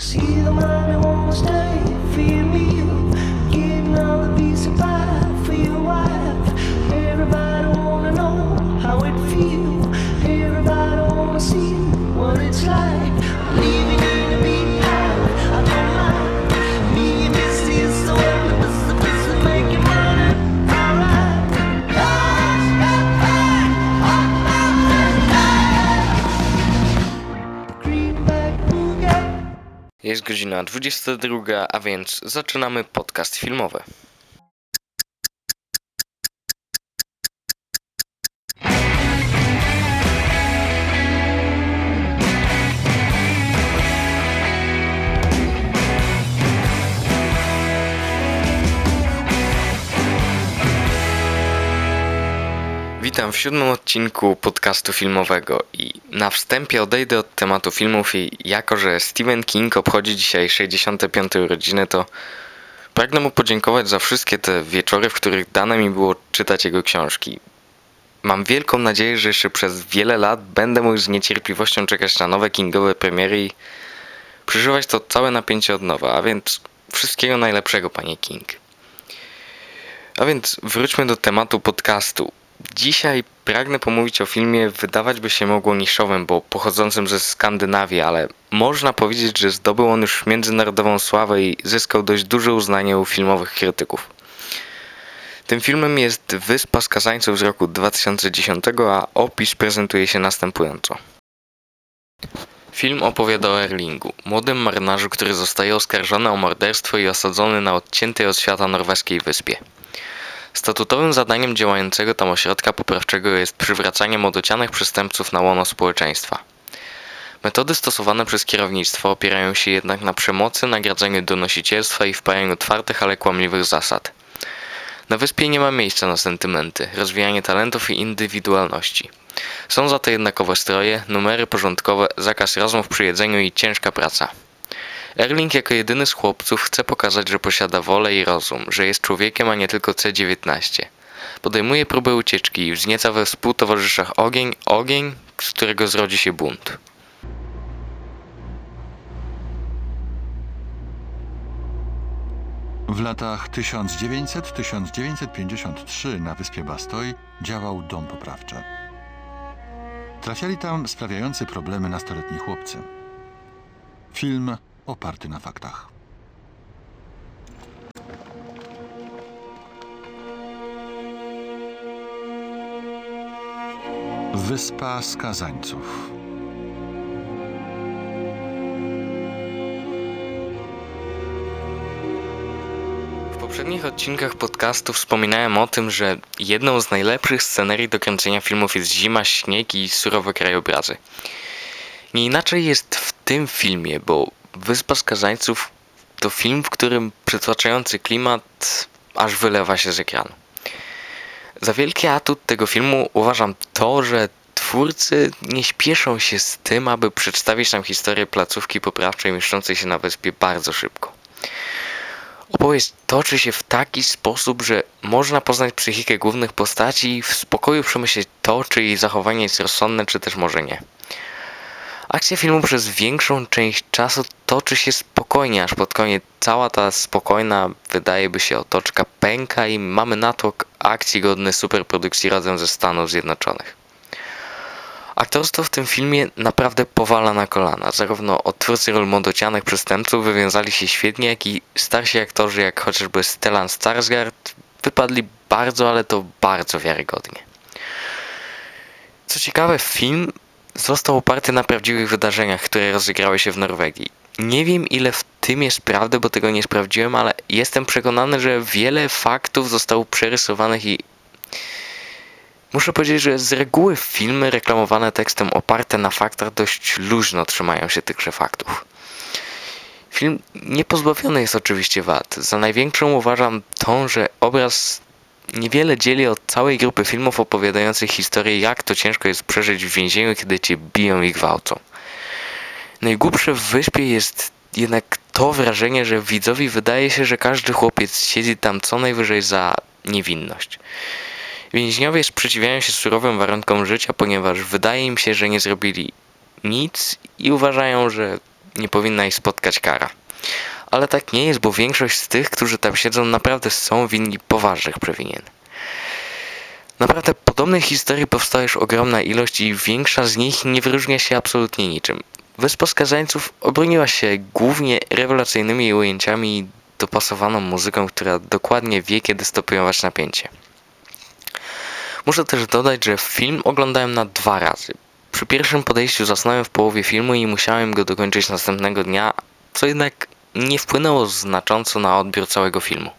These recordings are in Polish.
See the man who won't stay, Feel me. Jest godzina 22, a więc zaczynamy podcast filmowy. W siódmym odcinku podcastu filmowego i na wstępie odejdę od tematu filmów i jako, że Stephen King obchodzi dzisiaj 65 urodziny, to pragnę mu podziękować za wszystkie te wieczory, w których dane mi było czytać jego książki. Mam wielką nadzieję, że jeszcze przez wiele lat będę mógł z niecierpliwością czekać na nowe Kingowe premiery i przeżywać to całe napięcie od nowa, a więc wszystkiego najlepszego, panie King. A więc wróćmy do tematu podcastu. Dzisiaj pragnę pomówić o filmie wydawać by się mogło niszowym, bo pochodzącym ze Skandynawii, ale można powiedzieć, że zdobył on już międzynarodową sławę i zyskał dość duże uznanie u filmowych krytyków. Tym filmem jest Wyspa Skazańców z roku 2010, a opis prezentuje się następująco. Film opowiada o Erlingu, młodym marynarzu, który zostaje oskarżony o morderstwo i osadzony na odciętej od świata norweskiej wyspie. Statutowym zadaniem działającego tam ośrodka poprawczego jest przywracanie młodocianych przestępców na łono społeczeństwa. Metody stosowane przez kierownictwo opierają się jednak na przemocy, nagradzaniu donosicielstwa i wpajaniu twardych, ale kłamliwych zasad. Na wyspie nie ma miejsca na sentymenty, rozwijanie talentów i indywidualności. Są za to jednakowe stroje, numery porządkowe, zakaz rozmów przy jedzeniu i ciężka praca. Erling jako jedyny z chłopców chce pokazać, że posiada wolę i rozum, że jest człowiekiem, a nie tylko C-19. Podejmuje próbę ucieczki i wznieca we współtowarzyszach ogień, ogień, z którego zrodzi się bunt. W latach 1900-1953 na wyspie Bastoj działał dom poprawczy. Trafiali tam sprawiający problemy nastoletni chłopcy. Film oparty na faktach. Wyspa Skazańców. W poprzednich odcinkach podcastu wspominałem o tym, że jedną z najlepszych scenerii do kręcenia filmów jest zima, śnieg i surowe krajobrazy. Nie inaczej jest w tym filmie, bo Wyspa Skazańców to film, w którym przytłaczający klimat aż wylewa się z ekranu. Za wielki atut tego filmu uważam to, że twórcy nie śpieszą się z tym, aby przedstawić nam historię placówki poprawczej mieszczącej się na wyspie bardzo szybko. Opowieść toczy się w taki sposób, że można poznać psychikę głównych postaci i w spokoju przemyśleć to, czy jej zachowanie jest rozsądne, czy też może nie. Akcja filmu przez większą część czasu toczy się spokojnie, aż pod koniec cała ta spokojna, wydaje by się, otoczka pęka i mamy natłok akcji godny superprodukcji razem ze Stanów Zjednoczonych. Aktorstwo w tym filmie naprawdę powala na kolana. Zarówno odtwórcy ról młodocianych przestępców wywiązali się świetnie, jak i starsi aktorzy, jak chociażby Stellan Skarsgård, wypadli bardzo, ale to bardzo wiarygodnie. Co ciekawe, film został oparty na prawdziwych wydarzeniach, które rozegrały się w Norwegii. Nie wiem ile w tym jest prawdy, bo tego nie sprawdziłem, ale jestem przekonany, że wiele faktów zostało przerysowanych i muszę powiedzieć, że z reguły filmy reklamowane tekstem oparte na faktach dość luźno trzymają się tychże faktów. Film nie pozbawiony jest oczywiście wad. Za największą uważam tą, że obraz niewiele dzieli od całej grupy filmów opowiadających historię, jak to ciężko jest przeżyć w więzieniu, kiedy cię biją i gwałcą. Najgłupsze w wyspie jest jednak to wrażenie, że widzowi wydaje się, że każdy chłopiec siedzi tam co najwyżej za niewinność. Więźniowie sprzeciwiają się surowym warunkom życia, ponieważ wydaje im się, że nie zrobili nic i uważają, że nie powinna ich spotkać kara. Ale tak nie jest, bo większość z tych, którzy tam siedzą, naprawdę są winni poważnych przewinień. Naprawdę podobnych historii powstała już ogromna ilość i większa z nich nie wyróżnia się absolutnie niczym. Wyspa Skazańców obroniła się głównie rewelacyjnymi ujęciami i dopasowaną muzyką, która dokładnie wie, kiedy stopniować napięcie. Muszę też dodać, że film oglądałem na dwa razy. Przy pierwszym podejściu zasnąłem w połowie filmu i musiałem go dokończyć następnego dnia, co jednak nie wpłynęło znacząco na odbiór całego filmu.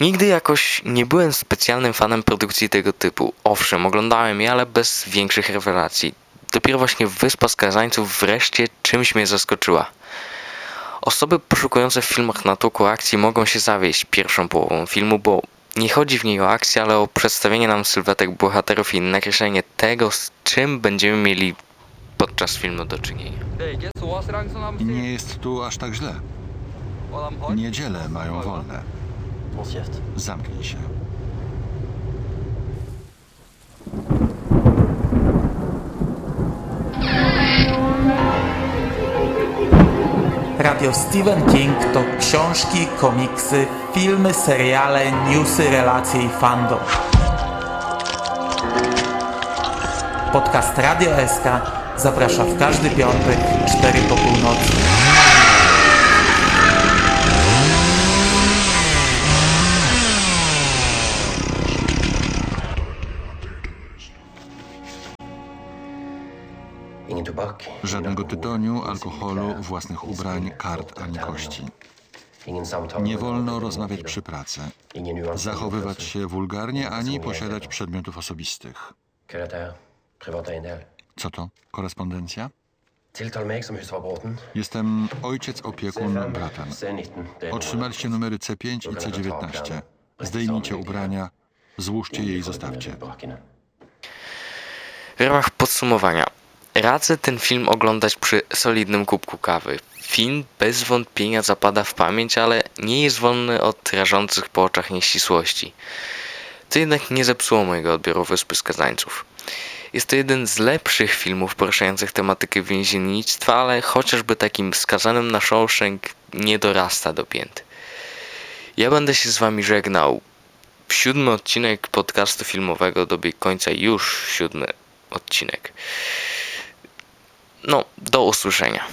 Nigdy jakoś nie byłem specjalnym fanem produkcji tego typu. Owszem, oglądałem je, ale bez większych rewelacji. Dopiero właśnie Wyspa Skazańców wreszcie czymś mnie zaskoczyła. Osoby poszukujące w filmach natłoku akcji mogą się zawieść pierwszą połową filmu, bo nie chodzi w niej o akcję, ale o przedstawienie nam sylwetek bohaterów i nakreślenie tego, z czym będziemy mieli podczas filmu do czynienia. Nie jest tu aż tak źle. Niedziele mają wolne. Zamknij się. Radio Stephen King to książki, komiksy, filmy, seriale, newsy, relacje i fandom. Podcast Radio SK zaprasza w każdy piątek 4 po północy. Żadnego tytoniu, alkoholu, własnych ubrań, kart ani kości. Nie wolno rozmawiać przy pracy, zachowywać się wulgarnie ani posiadać przedmiotów osobistych. Er. Co to? Korespondencja? Jestem ojciec opiekun bratem. C19. Det er Otrzymaliście numery C5 i C19. Zdejmijcie ubrania, złóżcie je i zostawcie. W ramach podsumowania, radzę ten film oglądać przy solidnym kubku kawy. Film bez wątpienia zapada w pamięć, ale nie jest wolny od rażących po oczach nieścisłości. To jednak nie zepsuło mojego odbioru Wyspy Skazańców. Jest to jeden z lepszych filmów poruszających tematykę więziennictwa, ale chociażby takim skazanym na Shawshank nie dorasta do pięt. Ja będę się z wami żegnał. Siódmy odcinek podcastu filmowego dobiegł końca już siódmy odcinek. No, do usłyszenia.